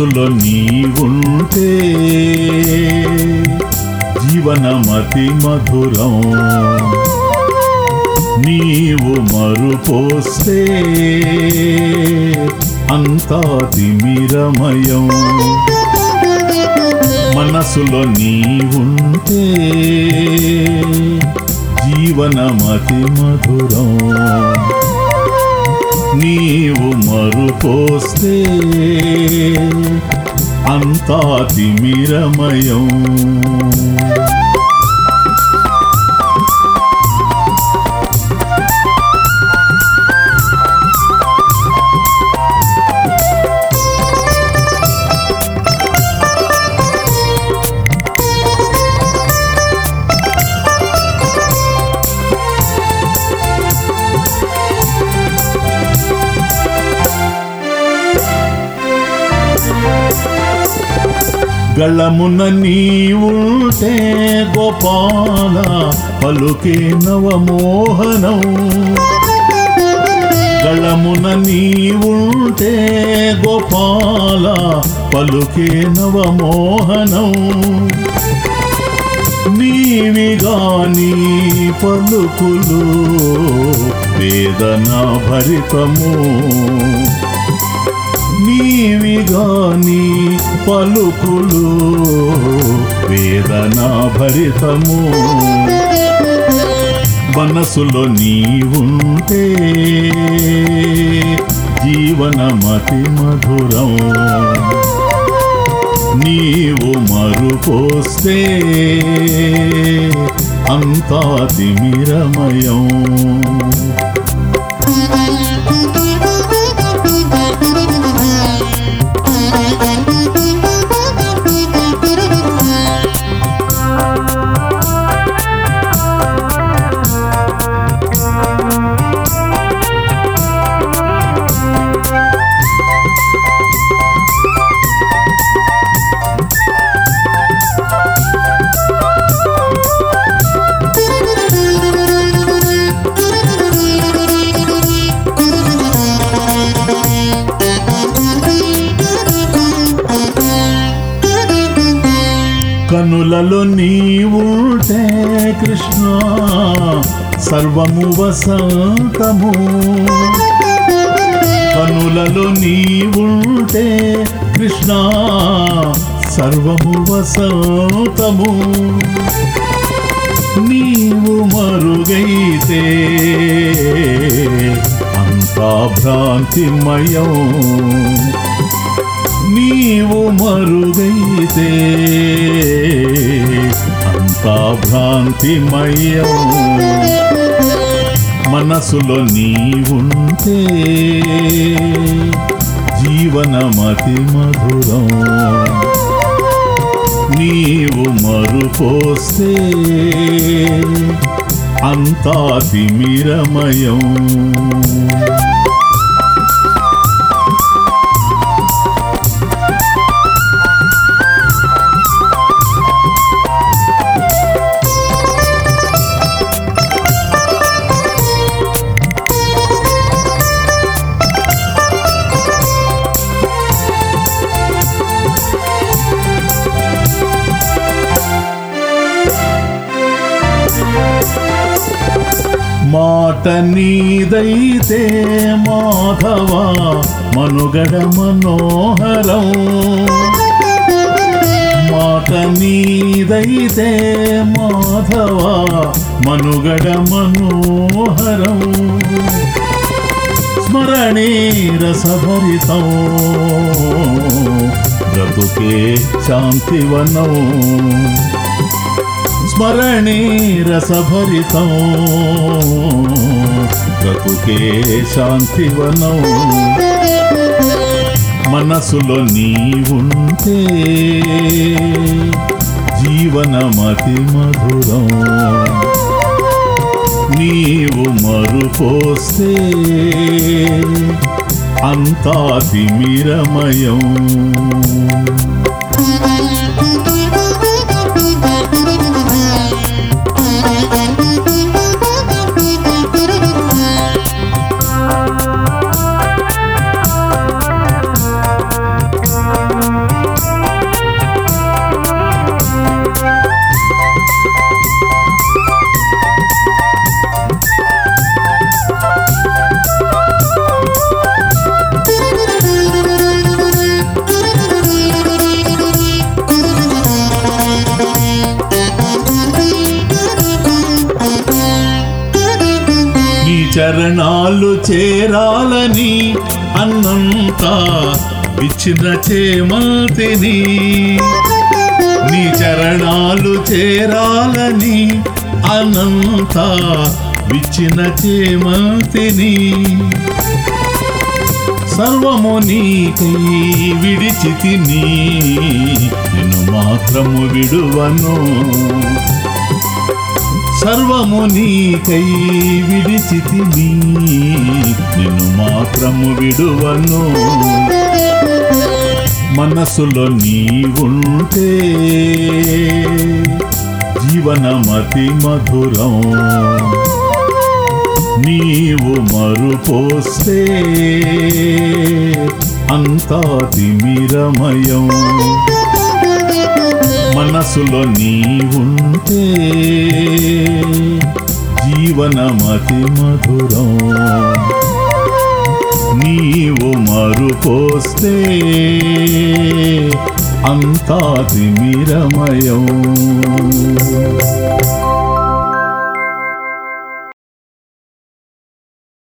మనసులో నీవుంటే జీవనమతి మధురం. నీవు మరుపోస్తే అంతా తిమిరమయం మనసులో నీవుంటే జీవనమతి మధురం. నీవు మరుపోస్తే అంతా తిమిరమయం. గళమున నీవుంటే గోపాల పలుకే నవమోహనం. గళమున నీవుంటే గోపాల పలుకే నవమోహనం. నీవిగాని పలుకులు వేదన భరితము నీవిగాని పలుకులు వేదన భరితము మనసులో నీవుంటే జీవనమతి మధురం. నీవు మరుపోస్తే అంతా తిమిరమయం. కన్నులలో నీవుంటే కృష్ణ సర్వము వసంతము. కనులలో నీవుంటే కృష్ణ సర్వము వసంతము. నీవు మరుగైతే అంతా భ్రాంతిమయం. నీవు మరుగైతే అంతా భ్రాంతిమయం నీ నీవుంటే జీవనమతి మధురం. నీవు మరుపోస్తే అంతా తిమిరమయం మాట నీదైతే మాధవ మనుగడ మనోహరం. మాట నీదైతే మాధవ మనుగడ మనోహరం. స్మరణే రసభరితం. బ్రతుకే శాంతివనం. స్మరణే రసభరితం. బ్రతుకే శాంతివనం మనసులో ఉంటే జీవనమతి మధురం నీవు మరుపోస్తే అంతా తిమిరమయం చరణాలు చేరాలని అన్నంతా ఇచ్చిన చేమతిని. నీ చరణాలు చేరాలని అనంతా విచ్చిన చేమతిని. సర్వము నీకై విడిచితిని నేను మాత్రము విడువను. సర్వము నీకై విడిచితిని నిన్ను మాత్రము విడువను. మనసులో నీవుంటే జీవనమతి మధురం. నీవు మరుపోస్తే అంతా తిమిరమయం. మనసులో నీవుంటే జీవనమతి మధురం. నీవు మరుపోస్తే అంతా తిమిరమయం